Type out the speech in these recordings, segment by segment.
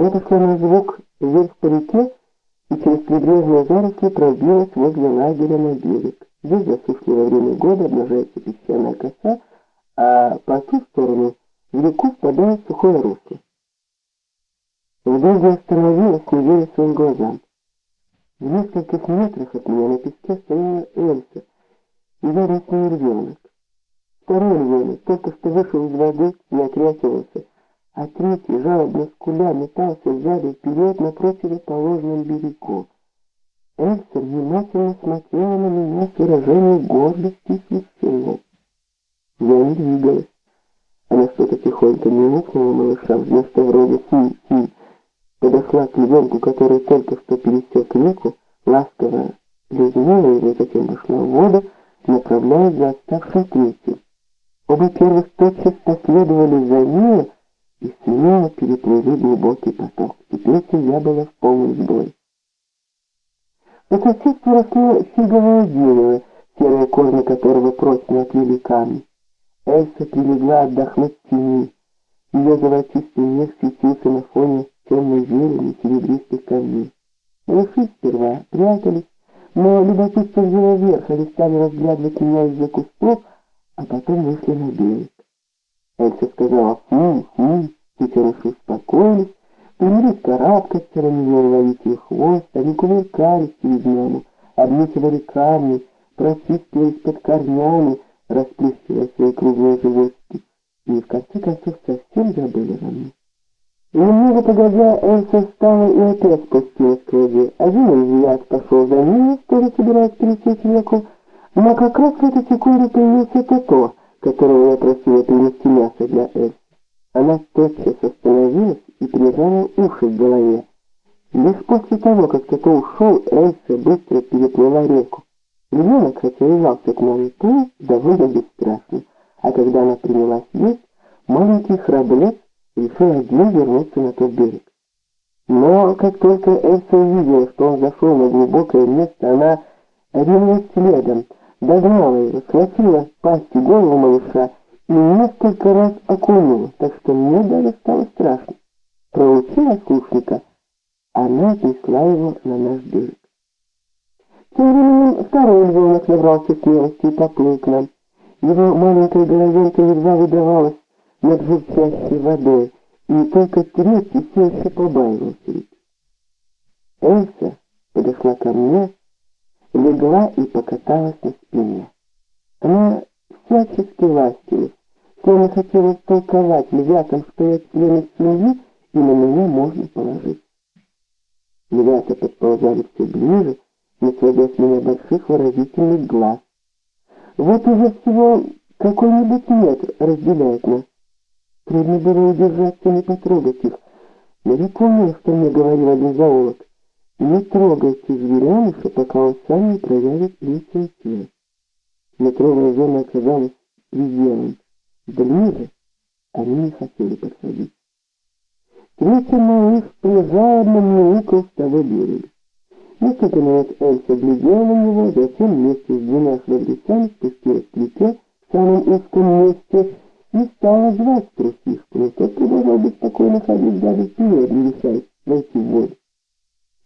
Я на звук вверх по реке и через прибрежные заросли пробилась возле лагеря на берег. Здесь засушливое время года обнажается песчаная коса, а по ту сторону в реку впадает сухое русло. Я остановилась, не веря своим глазам. В нескольких метрах от меня на песке стояла Эльса, и рядом с ней ребенок. Второй ребенок только что вышел из воды и отряхивался, а третий, жалобно скуля, метался сзади вперед на противоположном берегу. Эльса внимательно смотрела на меня с выражением гордости и смущения. Я не двигалась. Она что-то тихонько мяукнула малыша вместо вроде «хи-хи», подошла к львенку, который только что пересек реку, ласково лизнула его, затем вошла в воду, направляясь за оставшим третьим. Оба первых тотчас последовали за ней и смело переплыли глубокий поток. Теперь я была в полном сбой. По соседству росло фиговое дерево, серые корни которого прочно отвели камни. Эльса прилегла отдохнуть в тени. Ее золотистый мех светился на фоне темной зелени серебристых камней. Малыши сперва прятались, но любопытство взяло верх, они стали разглядывать меня из-за кустов, а потом вышли на берег. Эльса сказала «фу, фу», теперь уж успокоились, принялись карабкаться на нее, ловить их хвост, они кувыркались перед нему, обнюхивали камни, протискивались под корнями, расплескивая свои круглые животики, и в конце концов совсем забыли о мне. Немного погодя, Эльса встала и опять спустилась к воде. Один изъят пошел за ней, тоже собираясь пересечь реку, но как раз в эту секунду появился Тото, которого я просила принести мясо для Эльсы. Она тотчас остановилась и прижала уши к голове. Лишь после того, как Тото ушел, Эльса быстро переплыла реку. Ребенок, жался к плыл, довольно бесстрашно, а когда она принялась есть, маленький храбрец решил один вернуться на тот берег. Но как только Эльса увидела, что он зашел на глубокое место, она ринулась следом, догнала его, схватила пасти голову малыша несколько раз окунула, так что мне даже стало страшно. Проучив ослушника, она отнесла его на наш берег. Тем временем второй львенок набрался смелости и поплыл к нам. Его маленькая головенка едва выдавалась над журчащей водой, и только третий все еще побаивался ведь. Эльса подошла ко мне, легла и покаталась на спине. Она всячески ластилась, словно хотела толковать львятам, что я член семьи, и на меня можно положить. Львята подползали все ближе, не сводя с меня больших выразительных глаз. Вот уже всего какой-нибудь метр разделяет нас. Трудно было удержаться и не потрогать их. Но я помнил, что мне говорил один зоолог. Не трогайте зверяныша, пока он сам не проявит инициативу. Метровая зона оказалась пределом. Ближе они не хотели подходить. Третий малыш прижалобно мяукал с того берега. Несколько минут Эльса глядела на него, затем вместе с двумя храбрецами спустилась к реке в самом узком месте и стала звать трусишку, но тот продолжал беспокойно ходить даже вперед, не решаясь войти в воду.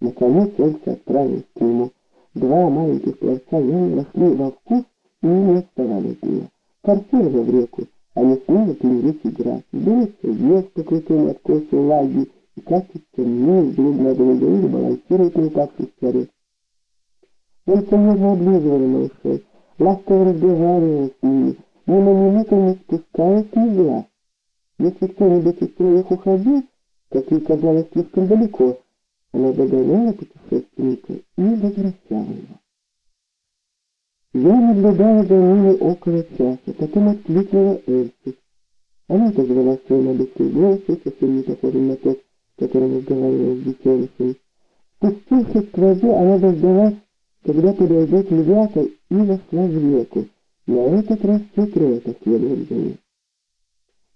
Наконец Эльса отправилась к нему. Два маленьких пловца явно вошли во вкус и не отставали от нее. Форсируя в реку, они снова принялись играть. Берется вес по крутому откосу лаги и катится вниз, до и балансирует на упавшей скоре. Эльса нежно облизывала малышей, ласково разговаривала с ними, ни на минуту не спускаясь ни глаз. Если кто-нибудь из троих уходил, как ей казалось слишком далеко, она догоняла путешественника и возвращала его. Я наблюдала за ними около часа, потом откликнула Эльсу. Она позвала свой набитый голос, совсем не похожий на тот, которым разговаривала с детенышем. Спустившись к воде, она дождалась, когда подойдет львята, и вошла в реку. На этот раз все трое последовали за ней.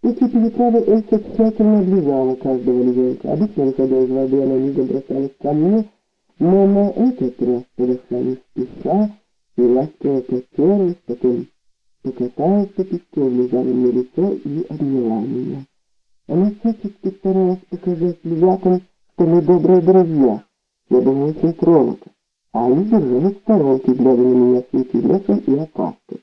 После переправы Эльса тщательно облизала каждого львенка. Обычно, выходя из воды, она мигом бросалась ко мне, но на этот раз подошла не спеша ласково потерлась, потом покаталась по песку, влезала мне лицо и обняла меня. Она всячески старалась показать ребятам, что мы добрые друзья. Я была очень тронута. А они держались в сторонке, глядя на меня с интересом и опаской.